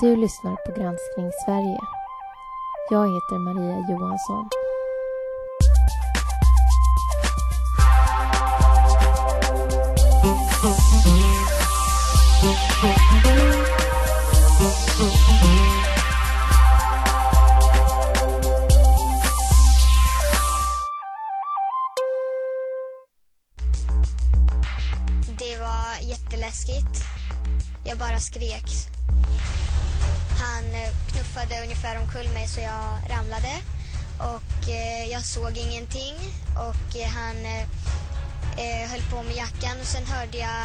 Du lyssnar på Granskning Sverige. Jag heter Maria Johansson. Det var jätteläskigt. Jag bara skrek. Ungefär omkull mig så jag ramlade. Och eh, jag såg ingenting. Och eh, han eh, höll på med jackan och sen hörde jag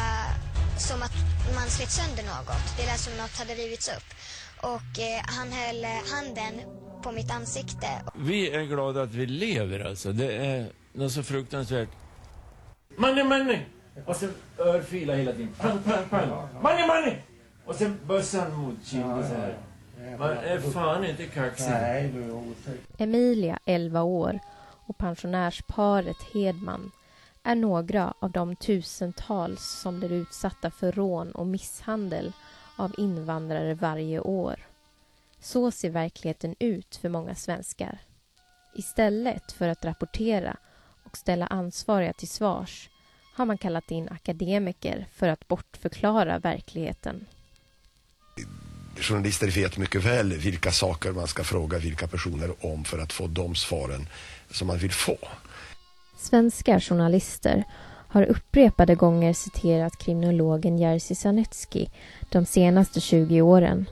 som att man slet sönder något. Det lät som något hade rivits upp. Och eh, han höll handen på mitt ansikte. Vi är glada att vi lever alltså. Det är något så fruktansvärt. Money, money! Och sen örfila hela tiden. Pang, pang, pang. Money, money! Och sen bössan mot kinden så här. Man är fan inte kaxig. Nej, du är otäck. Emilia, 11 år, och pensionärsparet Hedman är några av de tusentals som blir utsatta för rån och misshandel av invandrare varje år. Så ser verkligheten ut för många svenskar. Istället för att rapportera och ställa ansvariga till svars har man kallat in akademiker för att bortförklara verkligheten journalister vet mycket väl vilka saker man ska fråga vilka personer om för att få de svaren som man vill få. Svenska journalister har upprepade gånger citerat kriminologen Jerzy Sarnecki de senaste 20 åren.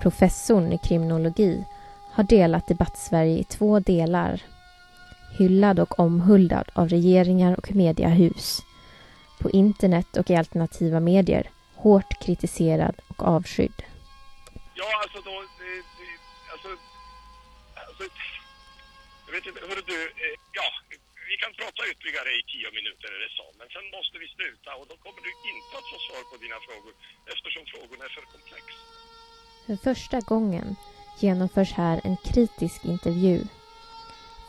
Professorn i kriminologi har delat debattsverige i två delar. Hyllad och omhuldad av regeringar och mediahus. På internet och i alternativa medier hårt kritiserad och avskydd. Ja, alltså då... Det, det, alltså, alltså... Jag vet inte, hörru du, eh, ja, vi kan prata ytterligare i tio minuter eller så, men sen måste vi sluta och då kommer du inte att få svar på dina frågor eftersom frågorna är för komplexa. För första gången genomförs här en kritisk intervju.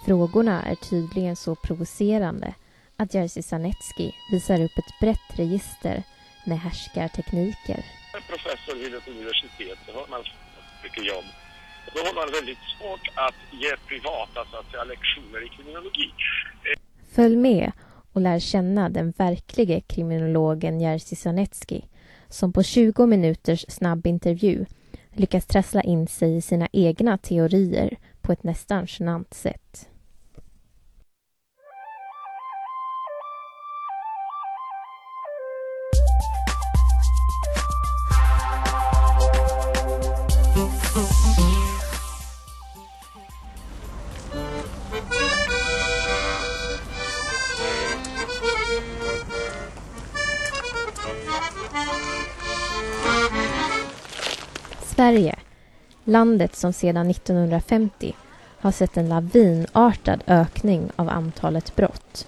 Frågorna är tydligen så provocerande att Jerzy Sarnecki visar upp ett brett register med härskartekniker. tekniker professor vid ett universitet, så har man mycket jobb. Då har man väldigt svårt att ge privata så att säga, lektioner i kriminologi. Följ med och lär känna den verklige kriminologen Jerzy Sarnecki som på 20 minuters snabb intervju lyckas trassla in sig i sina egna teorier på ett nästan genant sätt. Sverige, landet som sedan 1950 har sett en lavinartad ökning av antalet brott.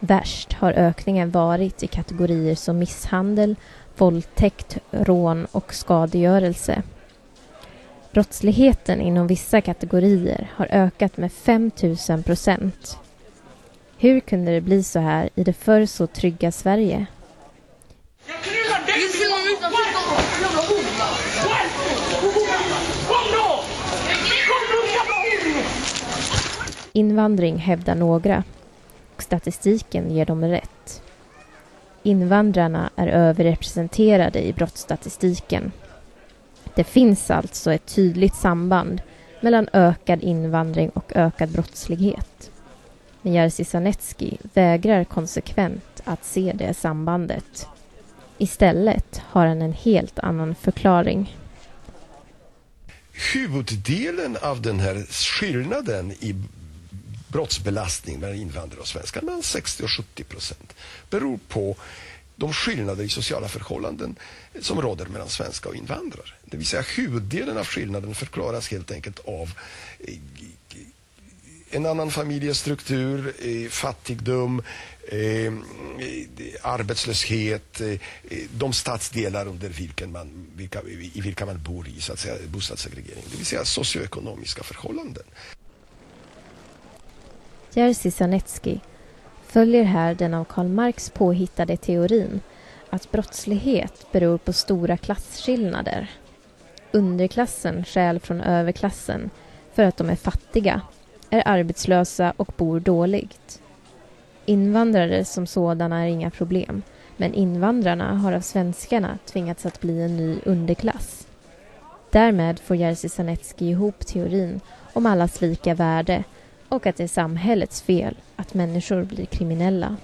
Värst har ökningen varit i kategorier som misshandel, våldtäkt, rån och skadegörelse. Brottsligheten inom vissa kategorier har ökat med 5 000 procent. Hur kunde det bli så här i det förr så trygga Sverige? Invandring hävdar några och statistiken ger dem rätt. Invandrarna är överrepresenterade i brottsstatistiken. Det finns alltså ett tydligt samband mellan ökad invandring och ökad brottslighet. Men Jerzy Sarnecki vägrar konsekvent att se det sambandet. Istället har han en helt annan förklaring. Huvuddelen av den här skillnaden i brottsbelastning mellan invandrare och svenskar, mellan 60 och 70 procent, beror på de skillnader i sociala förhållanden som råder mellan svenska och invandrare. Det vill säga huvuddelen av skillnaden förklaras helt enkelt av eh, en annan familjestruktur, eh, fattigdom, eh, arbetslöshet, de stadsdelar under vilken man, vilka, i vilka man bor i, så att säga, bostadssegregering. Det vill säga socioekonomiska förhållanden. Jerzy Sarnecki följer här den av Karl Marx påhittade teorin att brottslighet beror på stora klasskillnader. underklassen stjäl från överklassen för att de är fattiga, är arbetslösa och bor dåligt. Invandrare som sådana är inga problem, men invandrarna har av svenskarna tvingats att bli en ny underklass. Därmed får Jerzy Sarnecki ihop teorin om allas lika värde och att det är samhällets fel att människor blir kriminella.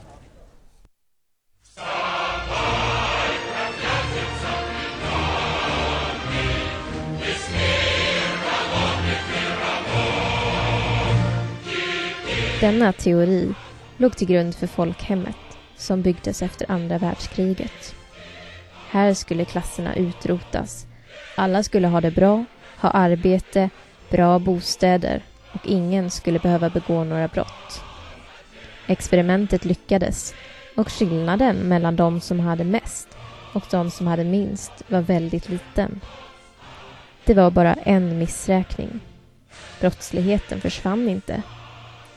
Denna teori låg till grund för folkhemmet som byggdes efter andra världskriget. Här skulle klasserna utrotas. Alla skulle ha det bra, ha arbete, bra bostäder och ingen skulle behöva begå några brott. Experimentet lyckades och skillnaden mellan de som hade mest och de som hade minst var väldigt liten. Det var bara en missräkning. Brottsligheten försvann inte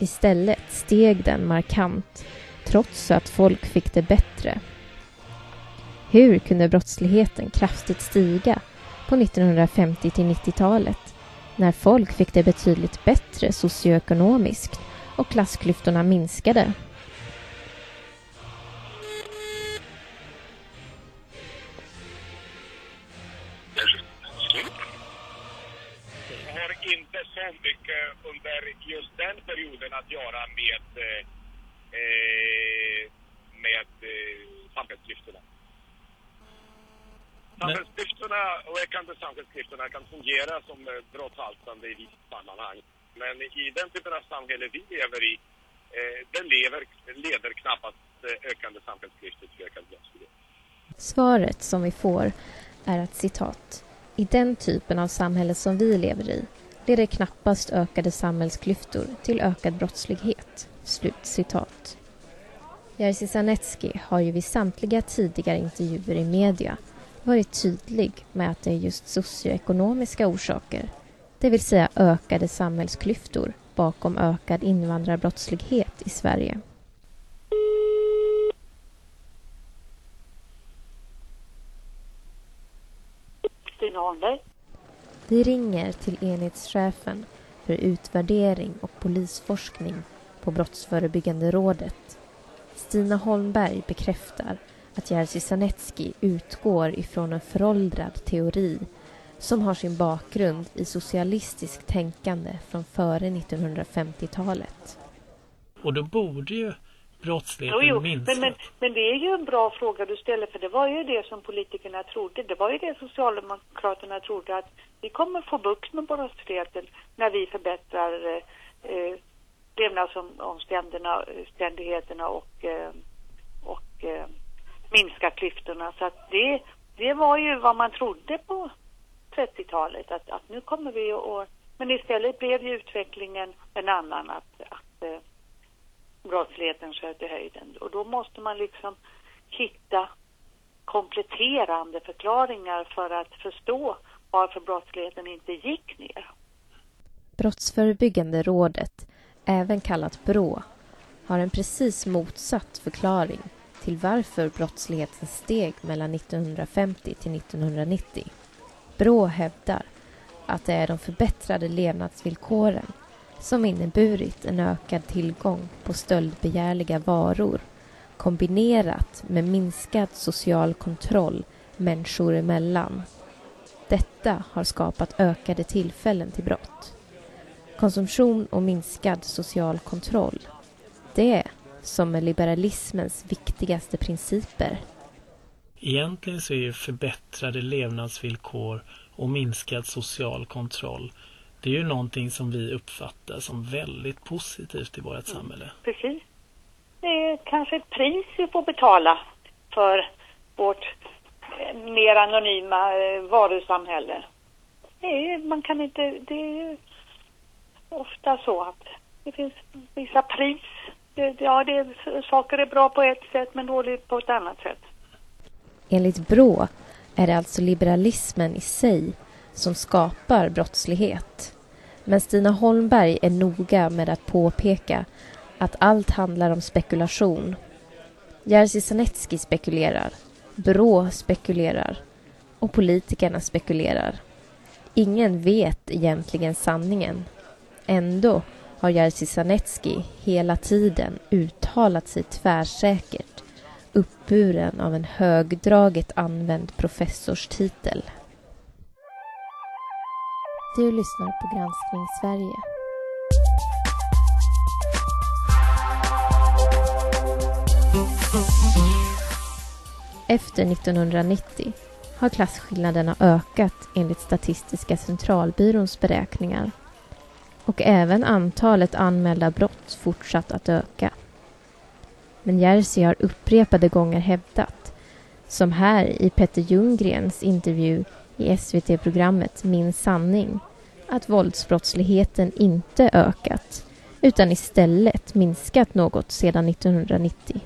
Istället steg den markant trots att folk fick det bättre. Hur kunde brottsligheten kraftigt stiga på 1950 till 90-talet när folk fick det betydligt bättre socioekonomiskt och klassklyftorna minskade? Det har inte så mycket under just den perioden att göra med, eh, eh med eh, samhällsklyftorna. Samhällsklyftorna och ökande samhällsklyftorna kan fungera som eh, brottsaltande brottsalstrande i vissa sammanhang. Men i den typen av samhälle vi lever i, eh, den lever, leder knappast eh, ökande samhällsklyftor till ökad brottslighet. Svaret som vi får är att citat i den typen av samhälle som vi lever i leder knappast ökade samhällsklyftor till ökad brottslighet. Slut citat. Jerzy Sarnecki har ju vid samtliga tidigare intervjuer i media varit tydlig med att det är just socioekonomiska orsaker, det vill säga ökade samhällsklyftor bakom ökad invandrarbrottslighet i Sverige. Stina Holmberg. Vi ringer till enhetschefen för utvärdering och polisforskning på Brottsförebyggande rådet. Stina Holmberg bekräftar att Jerzy Sarnecki utgår ifrån en föråldrad teori som har sin bakgrund i socialistiskt tänkande från före 1950-talet. Och då borde ju brottsligheten jo, jo. Men, men, men, det är ju en bra fråga du ställer för det var ju det som politikerna trodde. Det var ju det Socialdemokraterna trodde att vi kommer få bukt med brottsligheten när vi förbättrar eh, eh levnadsomständigheterna och, eh, och eh, Minska klyftorna. Så att det, det var ju vad man trodde på 30-talet att, att nu kommer vi att... Men istället blev ju utvecklingen en annan att, att eh, brottsligheten sköt i höjden. Och då måste man liksom hitta kompletterande förklaringar för att förstå varför brottsligheten inte gick ner. Brottsförebyggande rådet, även kallat BRÅ, har en precis motsatt förklaring till varför brottsligheten steg mellan 1950 till 1990. BRÅ hävdar att det är de förbättrade levnadsvillkoren som inneburit en ökad tillgång på stöldbegärliga varor kombinerat med minskad social kontroll människor emellan. Detta har skapat ökade tillfällen till brott. Konsumtion och minskad social kontroll. Det som är liberalismens viktigaste principer. Egentligen så är ju förbättrade levnadsvillkor och minskad social kontroll det är ju någonting som vi uppfattar som väldigt positivt i vårt samhälle. Precis. Det är kanske ett pris vi får betala för vårt eh, mer anonyma eh, varusamhälle. Det är, man kan inte, det är ofta så att det finns vissa pris. Ja, det, saker är bra på ett sätt men dåligt på ett annat sätt. Enligt Brå är det alltså liberalismen i sig som skapar brottslighet. Men Stina Holmberg är noga med att påpeka att allt handlar om spekulation. Jerzy Sarnecki spekulerar, Brå spekulerar och politikerna spekulerar. Ingen vet egentligen sanningen. Ändå har Jerzy Sarnecki hela tiden uttalat sig tvärsäkert uppburen av en högdraget använd professorstitel. Du lyssnar på Granskning Sverige. Efter 1990 har klasskillnaderna ökat enligt Statistiska centralbyråns beräkningar och även antalet anmälda brott fortsatt att öka. Men Jerzy har upprepade gånger hävdat, som här i Petter Ljunggrens intervju i SVT-programmet Min sanning, att våldsbrottsligheten inte ökat utan istället minskat något sedan 1990.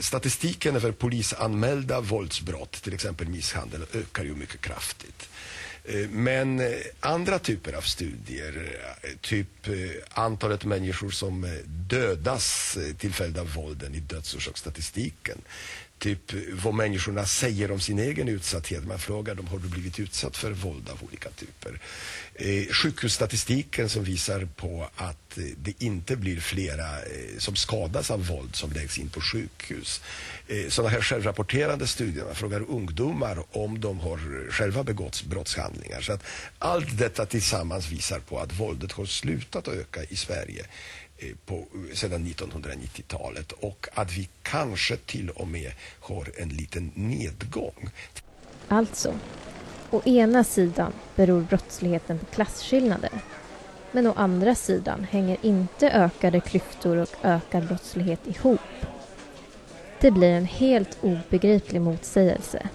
Statistiken över polisanmälda våldsbrott, till exempel misshandel, ökar ju mycket kraftigt. Eh, men eh, andra typer av studier, eh, typ antalet människor som dödas till följd av vålden i dödsorsaksstatistiken, typ vad människorna säger om sin egen utsatthet. Man frågar dem, har du blivit utsatt för våld av olika typer? Eh, sjukhusstatistiken som visar på att eh, det inte blir flera eh, som skadas av våld som läggs in på sjukhus. Eh, sådana här självrapporterande studier, man frågar ungdomar om de har själva begått brottshandlingar. Så att allt detta tillsammans visar på att våldet har slutat att öka i Sverige Eh, på, sedan 1990-talet och att vi kanske till och med har en liten nedgång. Alltså, Å ena sidan beror brottsligheten på klasskillnader. Men å andra sidan hänger inte ökade klyftor och ökad brottslighet ihop. Det blir en helt obegriplig motsägelse.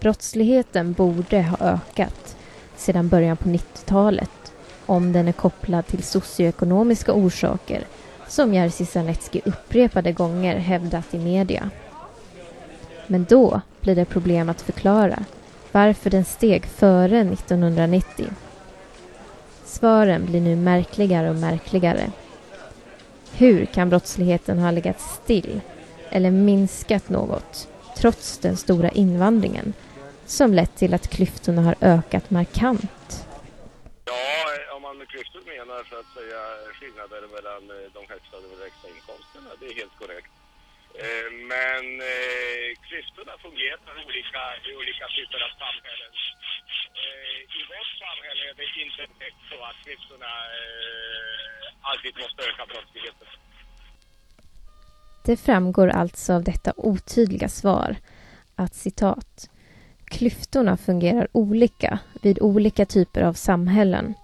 Brottsligheten borde ha ökat sedan början på 90-talet om den är kopplad till socioekonomiska orsaker som Jerzy Sarnecki upprepade gånger hävdat i media. Men då blir det problem att förklara varför den steg före 1990. Svaren blir nu märkligare och märkligare. Hur kan brottsligheten ha legat still eller minskat något trots den stora invandringen som lett till att klyftorna har ökat markant? Ja, om man med klyftor menar så att säga skillnader mellan eh, de högsta och de lägsta inkomsterna, det är helt korrekt. Eh, men eh, klyftorna fungerar olika i olika typer av samhällen. I vårt samhälle är det inte direkt så att klyftorna alltid måste öka brottsligheten. Det framgår alltså av detta otydliga svar att citat Klyftorna fungerar olika vid olika typer av samhällen.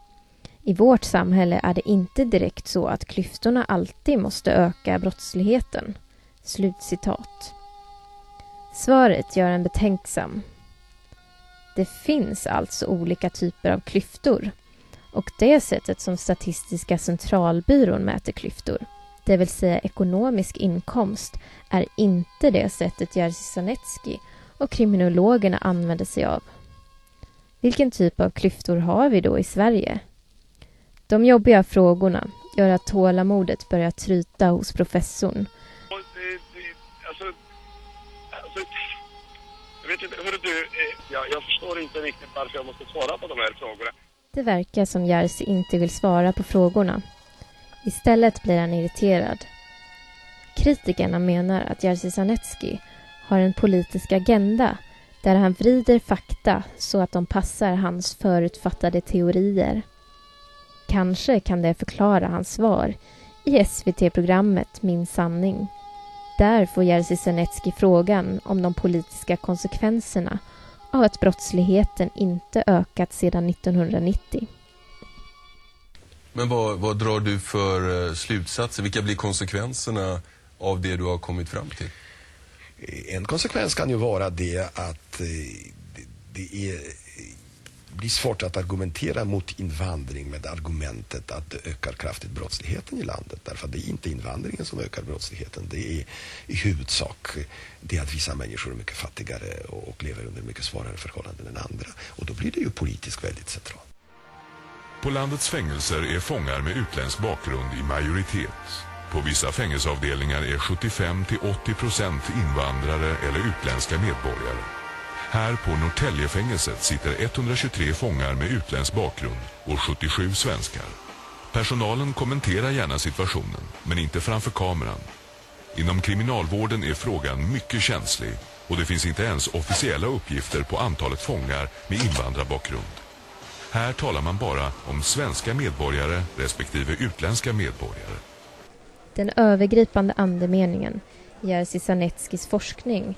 I vårt samhälle är det inte direkt så att klyftorna alltid måste öka brottsligheten. Slutcitat. Svaret gör en betänksam. Det finns alltså olika typer av klyftor och det sättet som Statistiska centralbyrån mäter klyftor, det vill säga ekonomisk inkomst, är inte det sättet Jerzy Sarnecki och kriminologerna använder sig av. Vilken typ av klyftor har vi då i Sverige? De jobbiga frågorna gör att tålamodet börjar tryta hos professorn. Alltså, alltså, jag vet inte, hörru du, eh, jag, jag förstår inte riktigt varför jag måste svara på de här frågorna. Det verkar som Jerzy inte vill svara på frågorna. Istället blir han irriterad. Kritikerna menar att Jerzy Sarnecki har en politisk agenda där han vrider fakta så att de passar hans förutfattade teorier. Kanske kan det förklara hans svar i SVT-programmet Min sanning. Där får Jerzy Sarnecki frågan om de politiska konsekvenserna av att brottsligheten inte ökat sedan 1990. Men vad, vad drar du för eh, slutsatser? Vilka blir konsekvenserna av det du har kommit fram till? En konsekvens kan ju vara det att eh, det är, blir svårt att argumentera mot invandring med argumentet att det ökar kraftigt brottsligheten i landet. Därför att det är inte invandringen som ökar brottsligheten. Det är i huvudsak det att vissa människor är mycket fattigare och lever under mycket svårare förhållanden än andra. Och då blir det ju politiskt väldigt centralt. På landets fängelser är fångar med utländsk bakgrund i majoritet. På vissa fängelseavdelningar är 75-80% invandrare eller utländska medborgare. Här på Norrtäljefängelset sitter 123 fångar med utländsk bakgrund och 77 svenskar. Personalen kommenterar gärna situationen, men inte framför kameran. Inom kriminalvården är frågan mycket känslig och det finns inte ens officiella uppgifter på antalet fångar med invandrarbakgrund. Här talar man bara om svenska medborgare respektive utländska medborgare. Den övergripande andemeningen i Jerzy Sarneckis forskning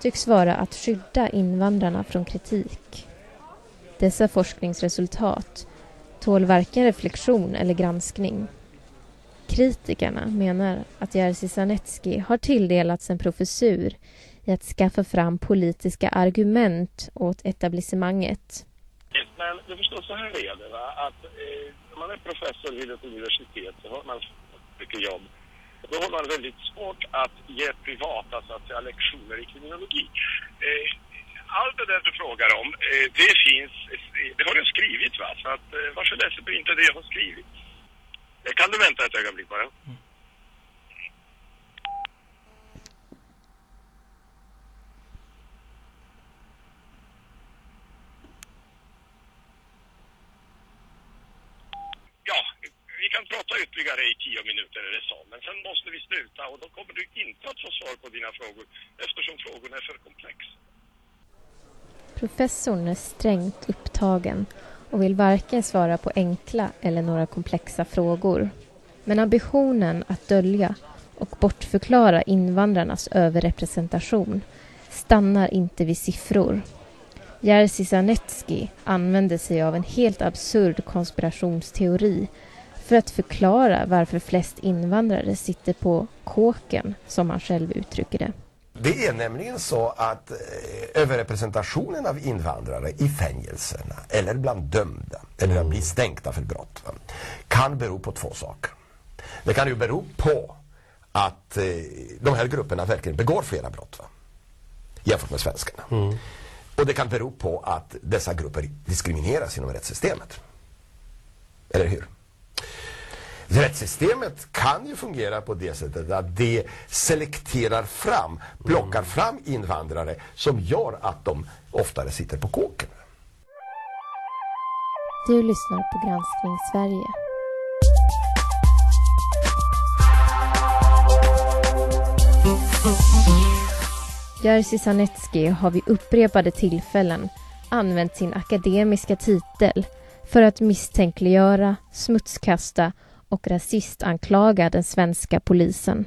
tycks vara att skydda invandrarna från kritik. Dessa forskningsresultat tål varken reflektion eller granskning. Kritikerna menar att Jerzy Sarnecki har tilldelats en professur i att skaffa fram politiska argument åt etablissemanget. Men du förstår, så här är det. Va? Att, eh, man är professor vid ett universitet så har man mycket jobb. Då har man väldigt svårt att ge privata så att säga, lektioner i kriminologi. Eh, allt det där du frågar om, eh, det finns, eh, det har jag skrivit va? Så att, eh, varför läser du inte det jag har skrivit? Eh, Kan du vänta ett ögonblick bara? Mm vi kan prata ytterligare i tio minuter eller så, men sen måste vi sluta och då kommer du inte att få svar på dina frågor eftersom frågorna är för komplexa. Professorn är strängt upptagen och vill varken svara på enkla eller några komplexa frågor. Men ambitionen att dölja och bortförklara invandrarnas överrepresentation stannar inte vid siffror. Jerzy Sarnecki använder sig av en helt absurd konspirationsteori för att förklara varför flest invandrare sitter på kåken, som han själv uttrycker det. Det är nämligen så att eh, överrepresentationen av invandrare i fängelserna eller bland dömda eller bli stängda för brott kan bero på två saker. Det kan ju bero på att eh, de här grupperna verkligen begår flera brott va, jämfört med svenskarna. Och det kan bero på att dessa grupper diskrimineras inom rättssystemet. Eller hur? Rättssystemet kan ju fungera på det sättet att det selekterar fram, plockar fram invandrare som gör att de oftare sitter på kåken. Du lyssnar på Granskning Sverige. Jerzy Sarnecki har vid upprepade tillfällen använt sin akademiska titel för att misstänkliggöra, smutskasta och rasistanklaga den svenska polisen.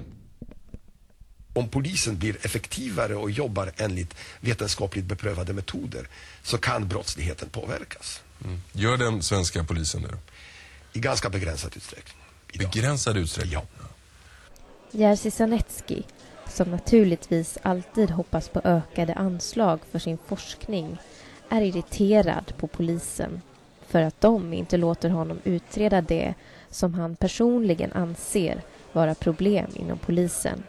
Om polisen blir effektivare och jobbar enligt vetenskapligt beprövade metoder så kan brottsligheten påverkas. Gör den svenska polisen det? I ganska begränsad utsträckning. Begränsad utsträckning? Ja. Jerzy Sarnecki, som naturligtvis alltid hoppas på ökade anslag för sin forskning, är irriterad på polisen för att de inte låter honom utreda det som han personligen anser vara problem inom polisen.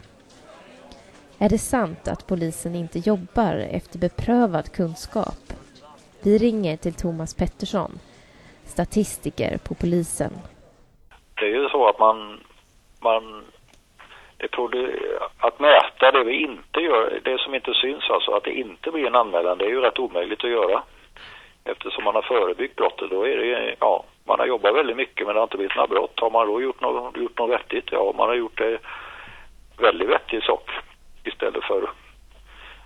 Är det sant att polisen inte jobbar efter beprövad kunskap? Vi ringer till Thomas Pettersson, statistiker på polisen. Det är ju så att man, man det att mäta det vi inte gör, det som inte syns alltså, att det inte blir en anmälan, det är ju rätt omöjligt att göra. Eftersom man har förebyggt brottet, då är det, ja, man har jobbat väldigt mycket men det har inte blivit några brott. Har man då gjort något, gjort något vettigt? Ja, man har gjort det väldigt vettig sak istället för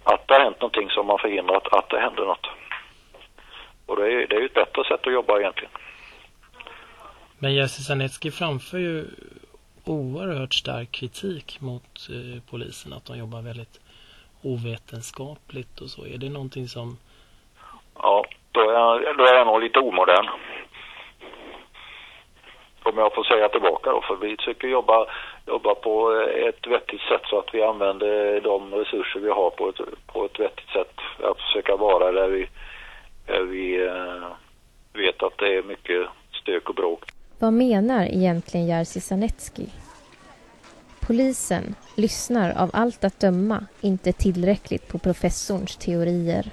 att det har hänt någonting som man förhindrat att det händer något. Och det är, det är ju ett bättre sätt att jobba egentligen. Men Jerzy Sarnecki framför ju oerhört stark kritik mot eh, polisen, att de jobbar väldigt ovetenskapligt och så. Är det någonting som... Ja, då är jag, då är jag nog lite omodern. Om jag får säga tillbaka då, för vi försöker jobba, jobba på eh, ett vettigt sätt så att vi använder eh, de resurser vi har på ett, på ett vettigt sätt. Att försöka vara där vi, där vi eh, vet att det är mycket stök och bråk. Vad menar egentligen Jerzy Sarnecki? Polisen lyssnar av allt att döma inte tillräckligt på professorns teorier.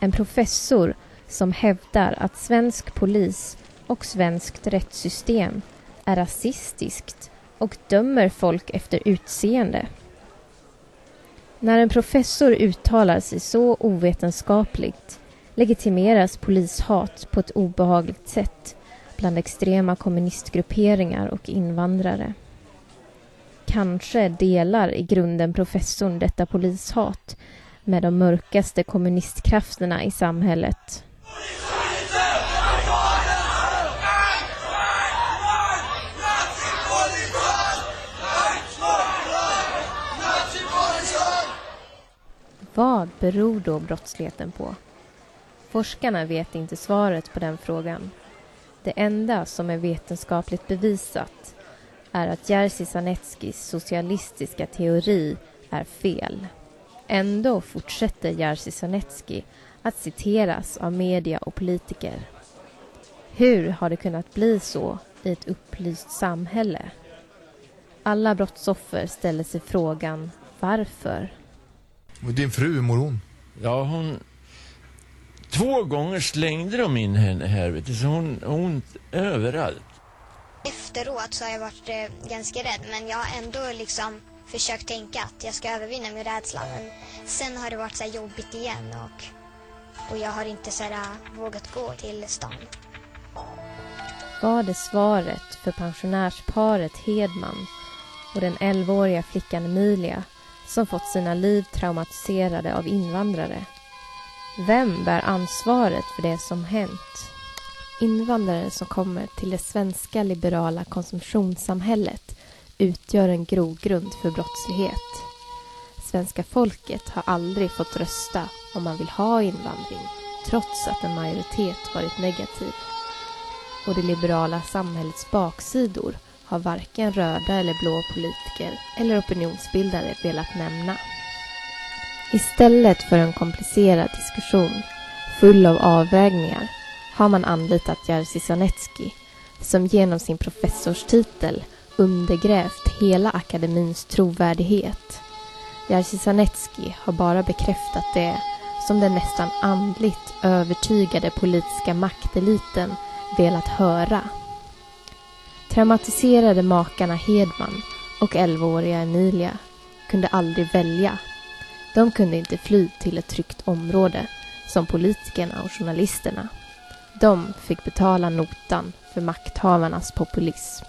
En professor som hävdar att svensk polis och svenskt rättssystem är rasistiskt och dömer folk efter utseende. När en professor uttalar sig så ovetenskapligt legitimeras polishat på ett obehagligt sätt bland extrema kommunistgrupperingar och invandrare. Kanske delar i grunden professorn detta polishat med de mörkaste kommunistkrafterna i samhället. Vad beror då brottsligheten på? Forskarna vet inte svaret på den frågan. Det enda som är vetenskapligt bevisat är att Jerzy Sarneckis socialistiska teori är fel. Ändå fortsätter Jerzy Sarnecki att citeras av media och politiker. Hur har det kunnat bli så i ett upplyst samhälle? Alla brottsoffer ställer sig frågan varför. Din fru, hur mår hon? Ja, hon... Två gånger slängde de in henne här, vet du, så hon har ont överallt. Efteråt så har jag varit eh, ganska rädd men jag har ändå liksom försökt tänka att jag ska övervinna min rädsla. Men sen har det varit så här jobbigt igen och, och jag har inte så här, eh, vågat gå till stan. Var det svaret för pensionärsparet Hedman och den 11-åriga flickan Emilia som fått sina liv traumatiserade av invandrare? Vem bär ansvaret för det som hänt? Invandrare som kommer till det svenska liberala konsumtionssamhället utgör en grogrund för brottslighet. Svenska folket har aldrig fått rösta om man vill ha invandring trots att en majoritet varit negativ. Och det liberala samhällets baksidor har varken röda eller blå politiker eller opinionsbildare velat nämna. Istället för en komplicerad diskussion full av avvägningar har man anlitat Jerzy Sarnecki som genom sin professorstitel undergrävt hela akademins trovärdighet. Jerzy Sarnecki har bara bekräftat det som den nästan andligt övertygade politiska makteliten velat höra. Traumatiserade makarna Hedman och 11-åriga Emilia kunde aldrig välja. De kunde inte fly till ett tryggt område som politikerna och journalisterna. De fick betala notan för makthavarnas populism.